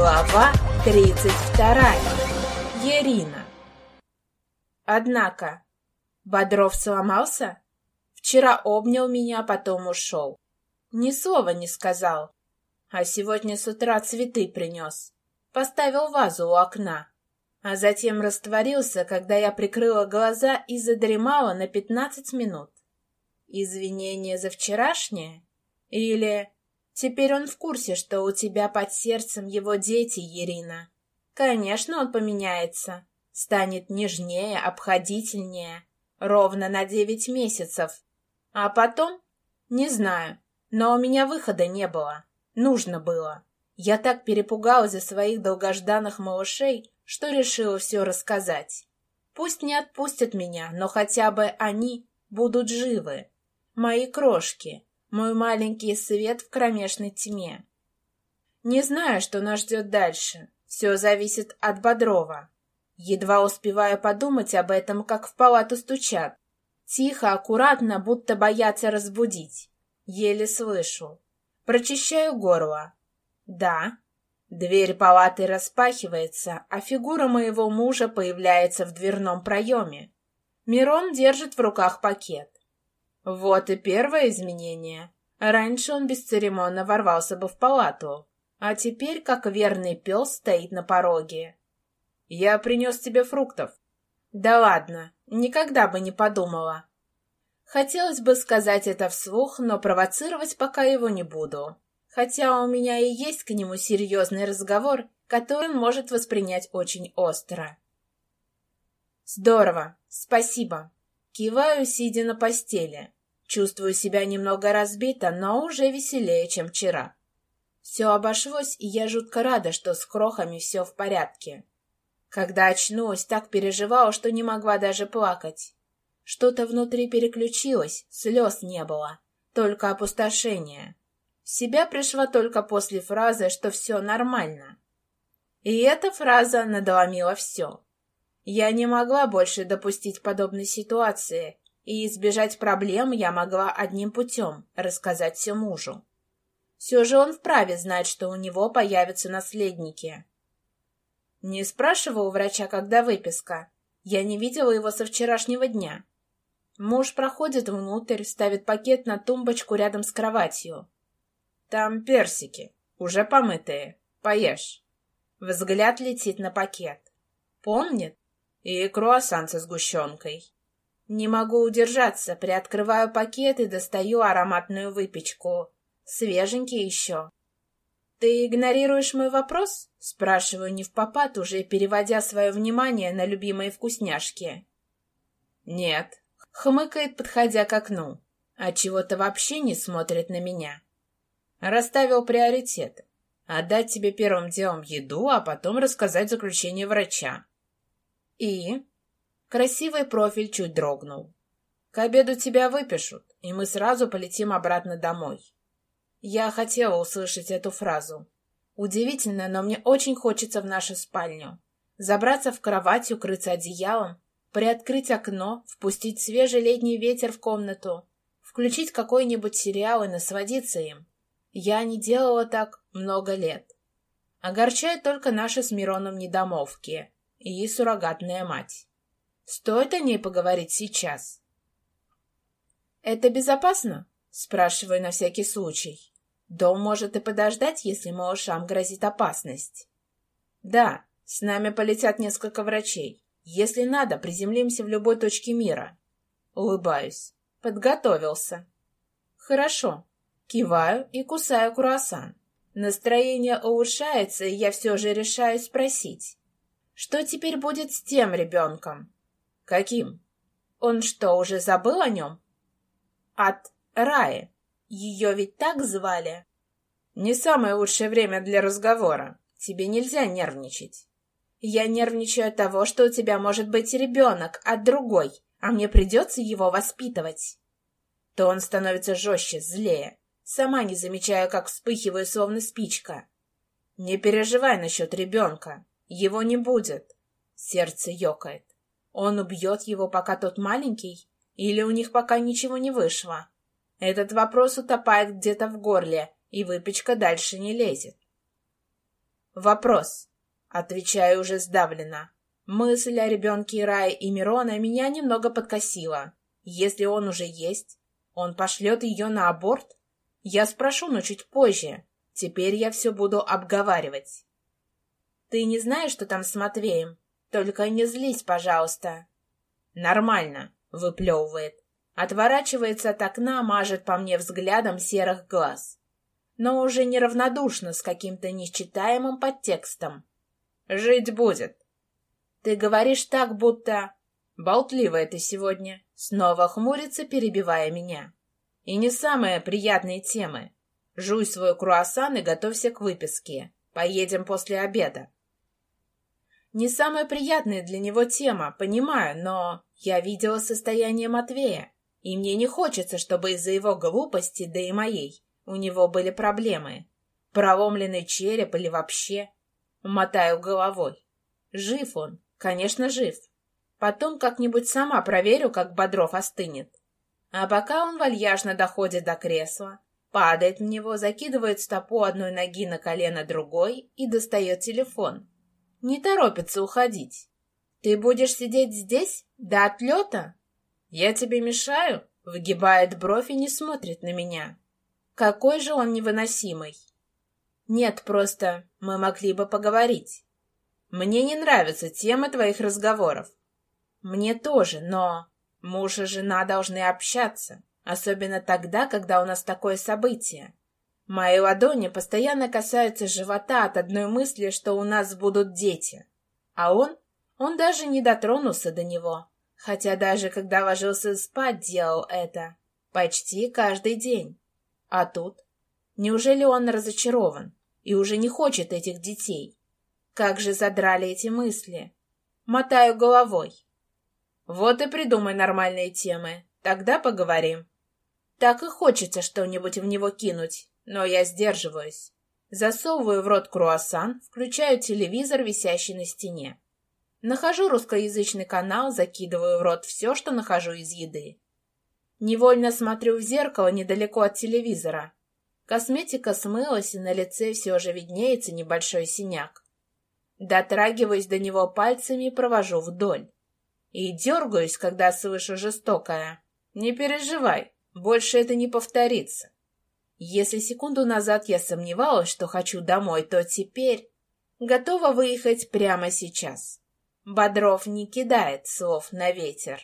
Глава 32. Ерина. Однако, Бодров сломался? Вчера обнял меня, потом ушел. Ни слова не сказал. А сегодня с утра цветы принес. Поставил вазу у окна. А затем растворился, когда я прикрыла глаза и задремала на пятнадцать минут. Извинение за вчерашнее? Или Теперь он в курсе, что у тебя под сердцем его дети, Ирина. Конечно, он поменяется. Станет нежнее, обходительнее. Ровно на девять месяцев. А потом? Не знаю. Но у меня выхода не было. Нужно было. Я так перепугалась за своих долгожданных малышей, что решила все рассказать. Пусть не отпустят меня, но хотя бы они будут живы. Мои крошки мой маленький свет в кромешной тьме. Не знаю, что нас ждет дальше. Все зависит от Бодрова. Едва успеваю подумать об этом, как в палату стучат. Тихо, аккуратно, будто боятся разбудить. Еле слышу. Прочищаю горло. Да. Дверь палаты распахивается, а фигура моего мужа появляется в дверном проеме. Мирон держит в руках пакет. Вот и первое изменение. Раньше он бесцеремонно ворвался бы в палату, а теперь, как верный пес, стоит на пороге. «Я принес тебе фруктов». «Да ладно, никогда бы не подумала». Хотелось бы сказать это вслух, но провоцировать пока его не буду. Хотя у меня и есть к нему серьезный разговор, который он может воспринять очень остро. «Здорово, спасибо». Киваю, сидя на постели. Чувствую себя немного разбито, но уже веселее, чем вчера. Все обошлось, и я жутко рада, что с крохами все в порядке. Когда очнулась, так переживала, что не могла даже плакать. Что-то внутри переключилось, слез не было, только опустошение. В себя пришла только после фразы, что все нормально. И эта фраза надломила все. Я не могла больше допустить подобной ситуации, и избежать проблем я могла одним путем — рассказать все мужу. Все же он вправе знать, что у него появятся наследники. Не спрашивал у врача, когда выписка. Я не видела его со вчерашнего дня. Муж проходит внутрь, ставит пакет на тумбочку рядом с кроватью. Там персики, уже помытые. Поешь. Взгляд летит на пакет. Помнит? И круассан со сгущенкой. Не могу удержаться, приоткрываю пакет и достаю ароматную выпечку. Свеженький еще. «Ты игнорируешь мой вопрос?» — спрашиваю не в попад, уже переводя свое внимание на любимые вкусняшки. «Нет», — хмыкает, подходя к окну, а чего-то вообще не смотрит на меня. Расставил приоритеты. Отдать тебе первым делом еду, а потом рассказать заключение врача. И Красивый профиль чуть дрогнул. К обеду тебя выпишут, и мы сразу полетим обратно домой. Я хотела услышать эту фразу. Удивительно, но мне очень хочется в нашу спальню. Забраться в кровать, укрыться одеялом, приоткрыть окно, впустить свежий летний ветер в комнату, включить какой-нибудь сериал и насладиться им. Я не делала так много лет. Огорчает только наши с Мироном недомовки и суррогатная мать. Стоит о ней поговорить сейчас? «Это безопасно?» — спрашиваю на всякий случай. «Дом может и подождать, если малышам грозит опасность». «Да, с нами полетят несколько врачей. Если надо, приземлимся в любой точке мира». Улыбаюсь. Подготовился. «Хорошо». Киваю и кусаю круассан. Настроение улучшается, и я все же решаю спросить. Что теперь будет с тем ребенком? Каким? Он что, уже забыл о нем? От Раи. Ее ведь так звали? Не самое лучшее время для разговора. Тебе нельзя нервничать. Я нервничаю от того, что у тебя может быть ребенок, а другой, а мне придется его воспитывать. То он становится жестче, злее. Сама не замечаю, как вспыхиваю, словно спичка. Не переживай насчет ребенка. Его не будет. Сердце ёкает. Он убьет его, пока тот маленький? Или у них пока ничего не вышло? Этот вопрос утопает где-то в горле, и выпечка дальше не лезет. Вопрос. Отвечаю уже сдавленно. Мысль о ребенке Рая и Мирона меня немного подкосила. Если он уже есть, он пошлет ее на аборт? Я спрошу, но чуть позже. Теперь я все буду обговаривать. Ты не знаешь, что там с Матвеем? Только не злись, пожалуйста. Нормально, выплевывает. Отворачивается от окна, мажет по мне взглядом серых глаз. Но уже неравнодушно, с каким-то нечитаемым подтекстом. Жить будет. Ты говоришь так, будто... Болтливая ты сегодня. Снова хмурится, перебивая меня. И не самые приятные темы. Жуй свой круассан и готовься к выписке. Поедем после обеда. Не самая приятная для него тема, понимаю, но я видела состояние Матвея, и мне не хочется, чтобы из-за его глупости, да и моей, у него были проблемы. Проломленный череп или вообще. Мотаю головой. Жив он, конечно, жив. Потом как-нибудь сама проверю, как Бодров остынет. А пока он вальяжно доходит до кресла, падает в него, закидывает стопу одной ноги на колено другой и достает телефон. Не торопится уходить. «Ты будешь сидеть здесь? До отлета?» «Я тебе мешаю?» Выгибает бровь и не смотрит на меня. Какой же он невыносимый. Нет, просто мы могли бы поговорить. Мне не нравится тема твоих разговоров. Мне тоже, но муж и жена должны общаться, особенно тогда, когда у нас такое событие. Мои ладони постоянно касаются живота от одной мысли, что у нас будут дети. А он, он даже не дотронулся до него, хотя даже когда ложился спать, делал это. Почти каждый день. А тут? Неужели он разочарован и уже не хочет этих детей? Как же задрали эти мысли? Мотаю головой. Вот и придумай нормальные темы. Тогда поговорим. Так и хочется что-нибудь в него кинуть, но я сдерживаюсь. Засовываю в рот круассан, включаю телевизор, висящий на стене. Нахожу русскоязычный канал, закидываю в рот все, что нахожу из еды. Невольно смотрю в зеркало недалеко от телевизора. Косметика смылась, и на лице все же виднеется небольшой синяк. Дотрагиваюсь до него пальцами и провожу вдоль и дергаюсь, когда слышу жестокое. Не переживай, больше это не повторится. Если секунду назад я сомневалась, что хочу домой, то теперь готова выехать прямо сейчас. Бодров не кидает слов на ветер.